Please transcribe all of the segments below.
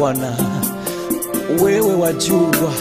Bwana, wewe wajua.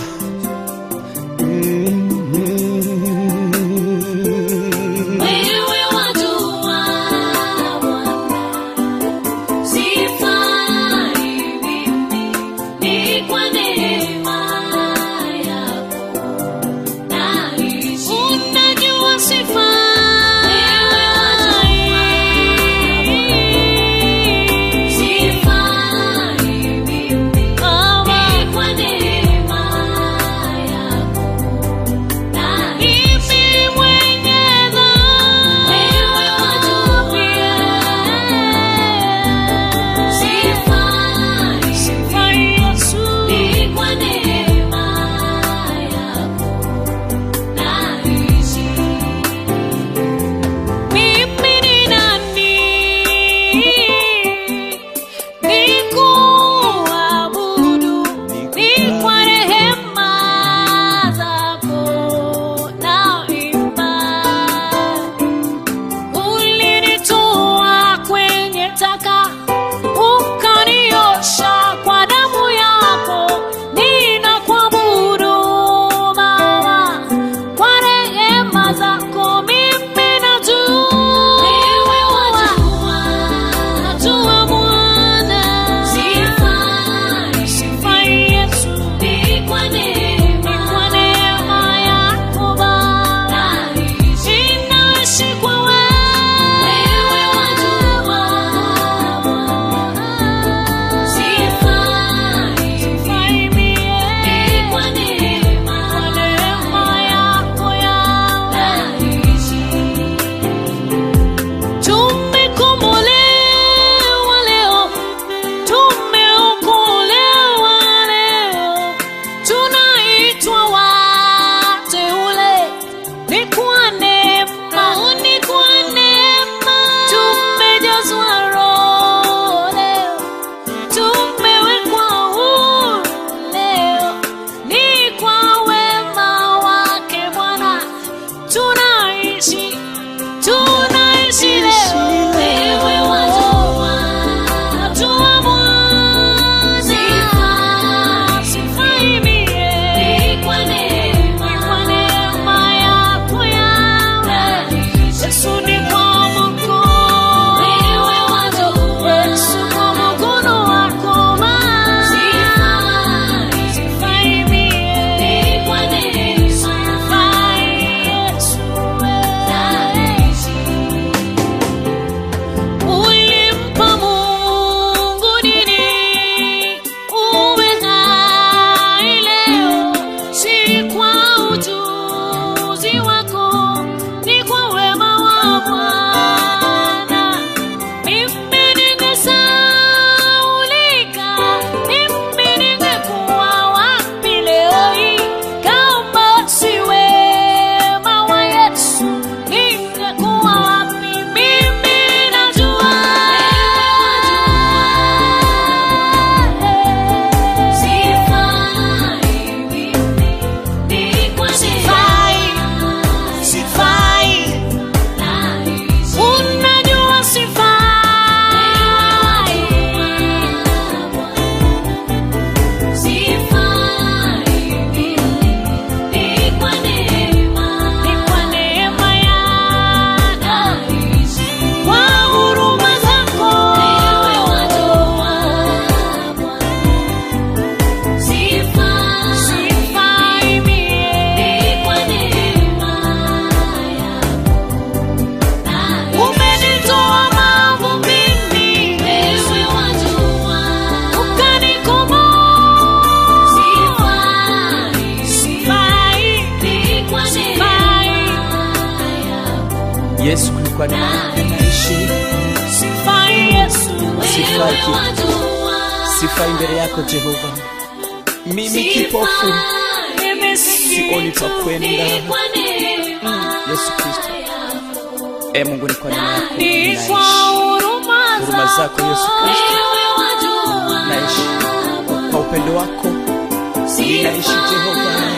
mbele yako Jehova, mimi kipofu. Sikoni pa kwenda. Mm, Yesu Kristo, e Mungu, ni kwa neema yako naishi, huruma zako Yesu Kristo. Naishi, kwa upendo wako. Naishi Jehova.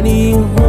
running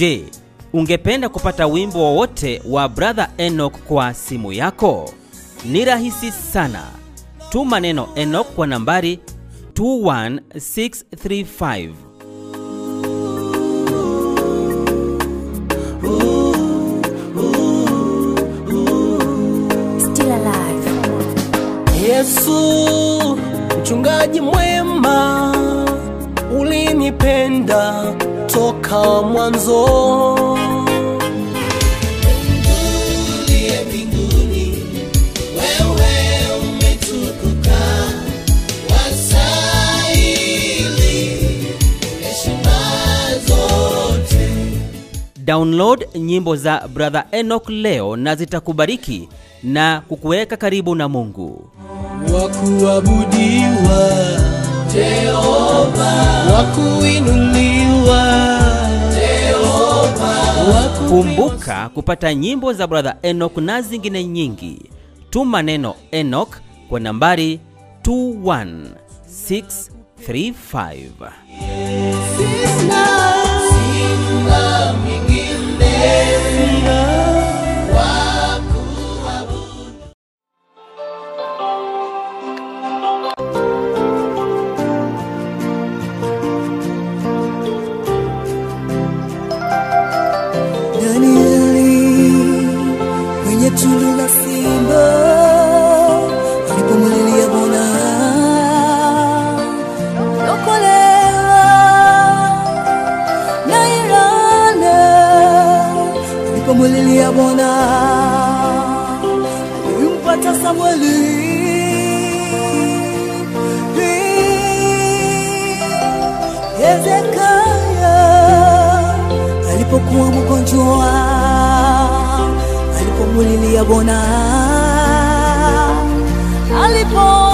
Je, ungependa kupata wimbo wowote wa Brother Enoch kwa simu yako? Ni rahisi sana. Tuma neno Enoch kwa nambari 21635 Yesu mchungaji mwema, ulinipenda heshima mwanzo Download nyimbo za Brother Enoch leo na zitakubariki na kukuweka karibu na Mungu. wa kuabudiwa Jehova, wa kuinuliwa Kumbuka kupata nyimbo za Brother Enoch na zingine nyingi. Tuma neno Enoch kwa nambari 21635. Sina mwingine. Wa alipomlilia Bwana alimpata Samueli Hezekia alipokuwa mgonjwa, alipomulilia Bwana, alipona.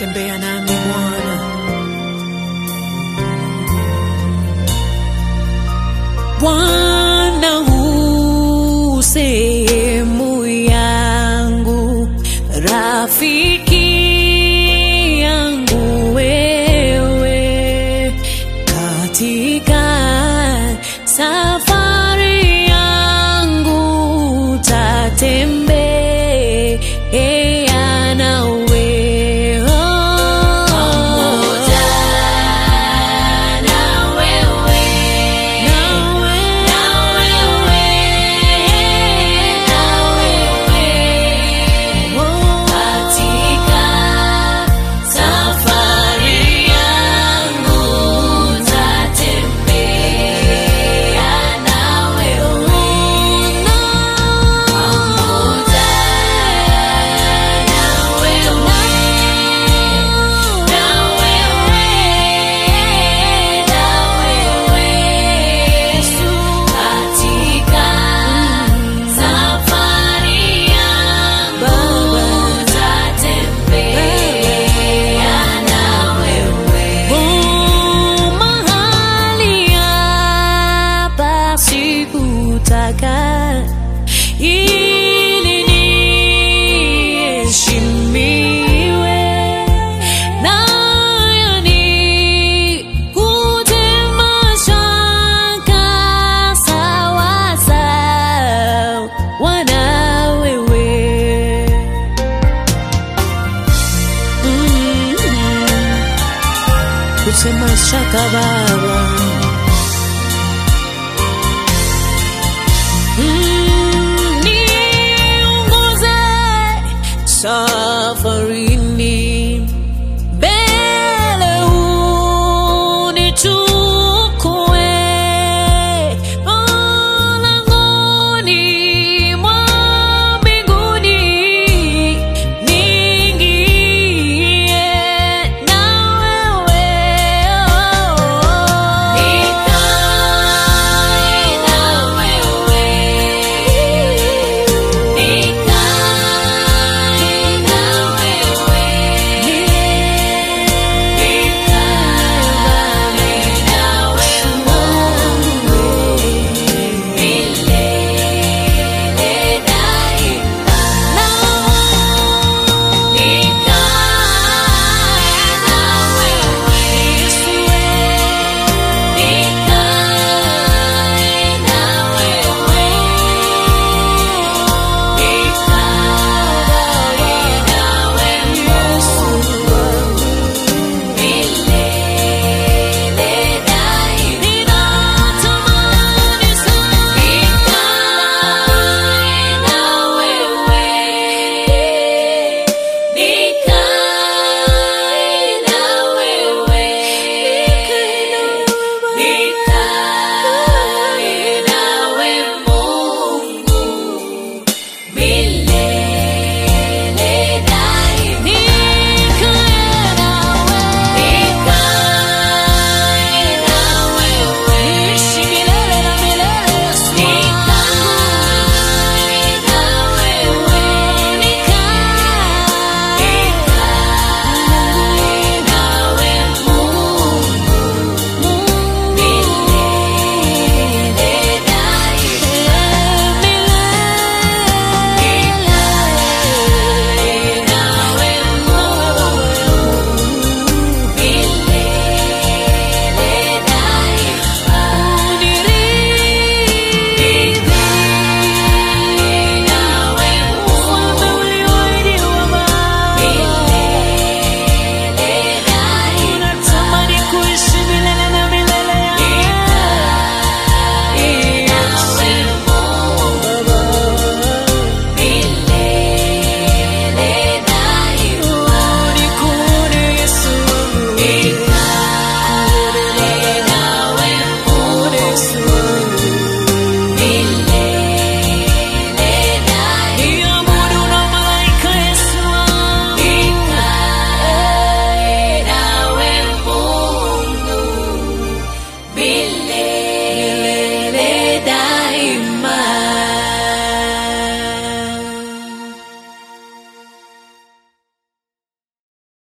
Tembea nami Bwana. Bwana